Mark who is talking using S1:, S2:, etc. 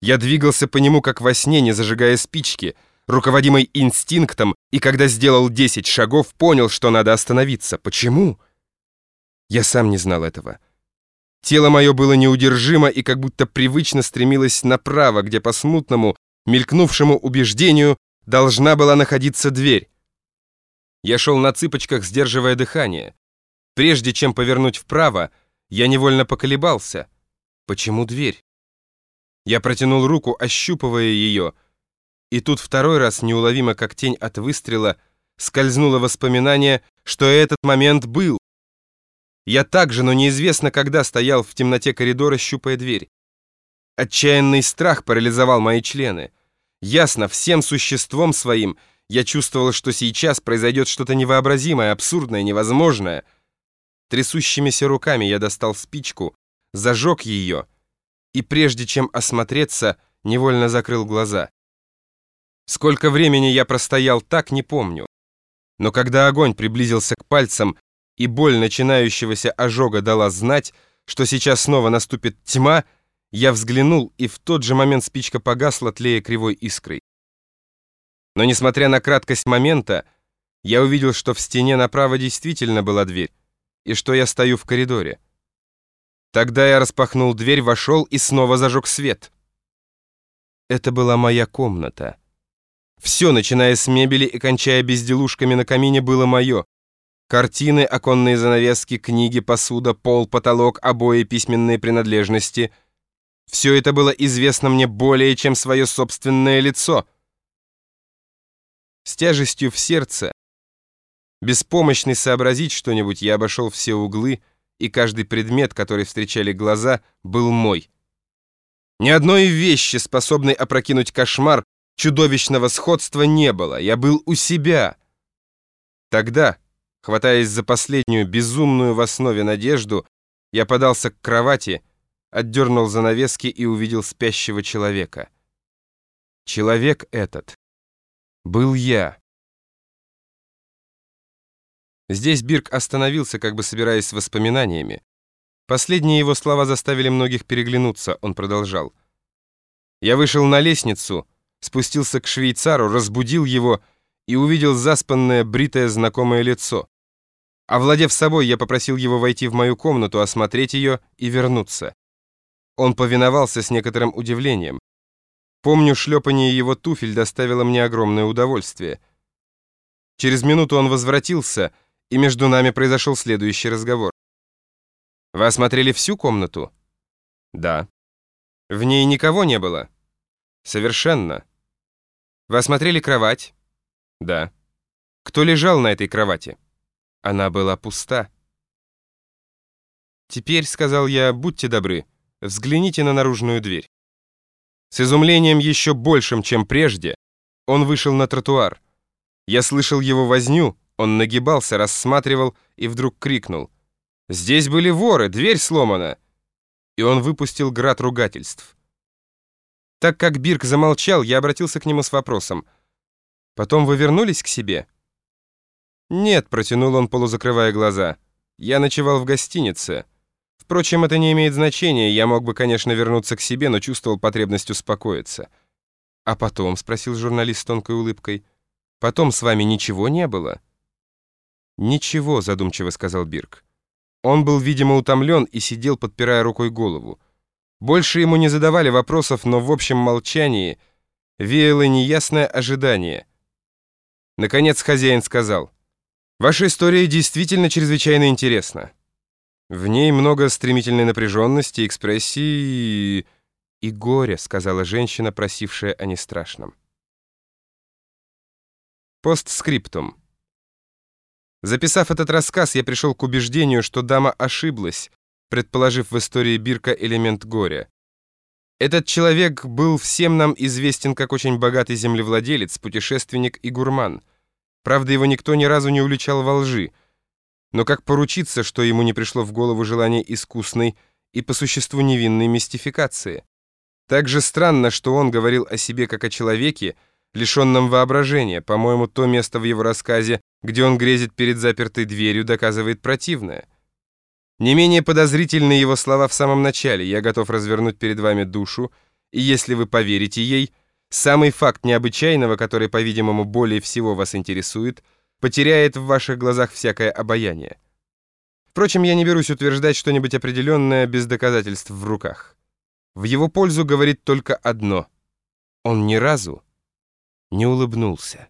S1: Я двигался по нему, как во сне, не зажигая спички, руководимый инстинктом, и когда сделал 10 шагов, понял, что надо остановиться. Почему? Я сам не знал этого. Тело мое было неудержимо и как будто привычно стремилось направо, где по смутному, мелькнувшему убеждению должна была находиться дверь. Я шел на цыпочках, сдерживая дыхание. Прежде чем повернуть вправо, я невольно поколебался. Почему дверь? Я протянул руку, ощупывая ее, и тут второй раз, неуловимо как тень от выстрела, скользнуло воспоминание, что этот момент был. Я также, но неизвестно когда, стоял в темноте коридора, щупая дверь. Отчаянный страх парализовал мои члены. Ясно, всем существом своим я чувствовал, что сейчас произойдет что-то невообразимое, абсурдное, невозможное. Трясущимися руками я достал спичку, зажег ее — и прежде чем осмотреться, невольно закрыл глаза. Сколько времени я простоял так, не помню. Но когда огонь приблизился к пальцам, и боль начинающегося ожога дала знать, что сейчас снова наступит тьма, я взглянул, и в тот же момент спичка погасла, тлея кривой искрой. Но несмотря на краткость момента, я увидел, что в стене направо действительно была дверь, и что я стою в коридоре. Тогда я распахнул дверь, вошел и снова зажег свет. Это была моя комната. Все, начиная с мебели и кончая безделушками на камине, было мое. Картины, оконные занавески, книги, посуда, пол, потолок, обои, письменные принадлежности. Все это было известно мне более, чем свое собственное лицо. С тяжестью в сердце, беспомощный сообразить что-нибудь, я обошел все углы, и каждый предмет, который встречали глаза, был мой. Ни одной вещи, способной опрокинуть кошмар, чудовищного сходства не было. Я был у себя. Тогда, хватаясь за последнюю безумную в основе надежду, я подался к кровати, отдернул занавески и увидел спящего человека. Человек этот был я. Здесь Бирк остановился, как бы собираясь с воспоминаниями. Последние его слова заставили многих переглянуться, он продолжал. «Я вышел на лестницу, спустился к швейцару, разбудил его и увидел заспанное, бритое, знакомое лицо. Овладев собой, я попросил его войти в мою комнату, осмотреть ее и вернуться. Он повиновался с некоторым удивлением. Помню, шлепание его туфель доставило мне огромное удовольствие. Через минуту он возвратился — и между нами произошел следующий разговор. «Вы осмотрели всю комнату?» «Да». «В ней никого не было?» «Совершенно». «Вы осмотрели кровать?» «Да». «Кто лежал на этой кровати?» «Она была пуста». «Теперь, — сказал я, — будьте добры, взгляните на наружную дверь». С изумлением еще большим, чем прежде, он вышел на тротуар. Я слышал его возню, он нагибался, рассматривал и вдруг крикнул. «Здесь были воры, дверь сломана!» И он выпустил град ругательств. Так как Бирк замолчал, я обратился к нему с вопросом. «Потом вы вернулись к себе?» «Нет», — протянул он, полузакрывая глаза. «Я ночевал в гостинице. Впрочем, это не имеет значения, я мог бы, конечно, вернуться к себе, но чувствовал потребность успокоиться». «А потом?» — спросил журналист с тонкой улыбкой. «Потом с вами ничего не было?» «Ничего», — задумчиво сказал Бирк. Он был, видимо, утомлен и сидел, подпирая рукой голову. Больше ему не задавали вопросов, но в общем молчании веяло неясное ожидание. Наконец хозяин сказал, «Ваша история действительно чрезвычайно интересна. В ней много стремительной напряженности, экспрессии и, и горя», сказала женщина, просившая о нестрашном. Постскриптум. Записав этот рассказ, я пришел к убеждению, что дама ошиблась, предположив в истории Бирка элемент горя. Этот человек был всем нам известен как очень богатый землевладелец, путешественник и гурман. Правда, его никто ни разу не уличал во лжи. Но как поручиться, что ему не пришло в голову желание искусной и по существу невинной мистификации? Так же странно, что он говорил о себе как о человеке, лишенном воображения. По-моему, то место в его рассказе, где он грезит перед запертой дверью, доказывает противное. Не менее подозрительны его слова в самом начале. «Я готов развернуть перед вами душу И если вы поверите ей, самый факт необычайного, который, по-видимому, более всего вас интересует, потеряет в ваших глазах всякое обаяние. Впрочем, я не берусь утверждать что-нибудь определенное без доказательств в руках. В его пользу говорит только одно. Он ни разу не улыбнулся.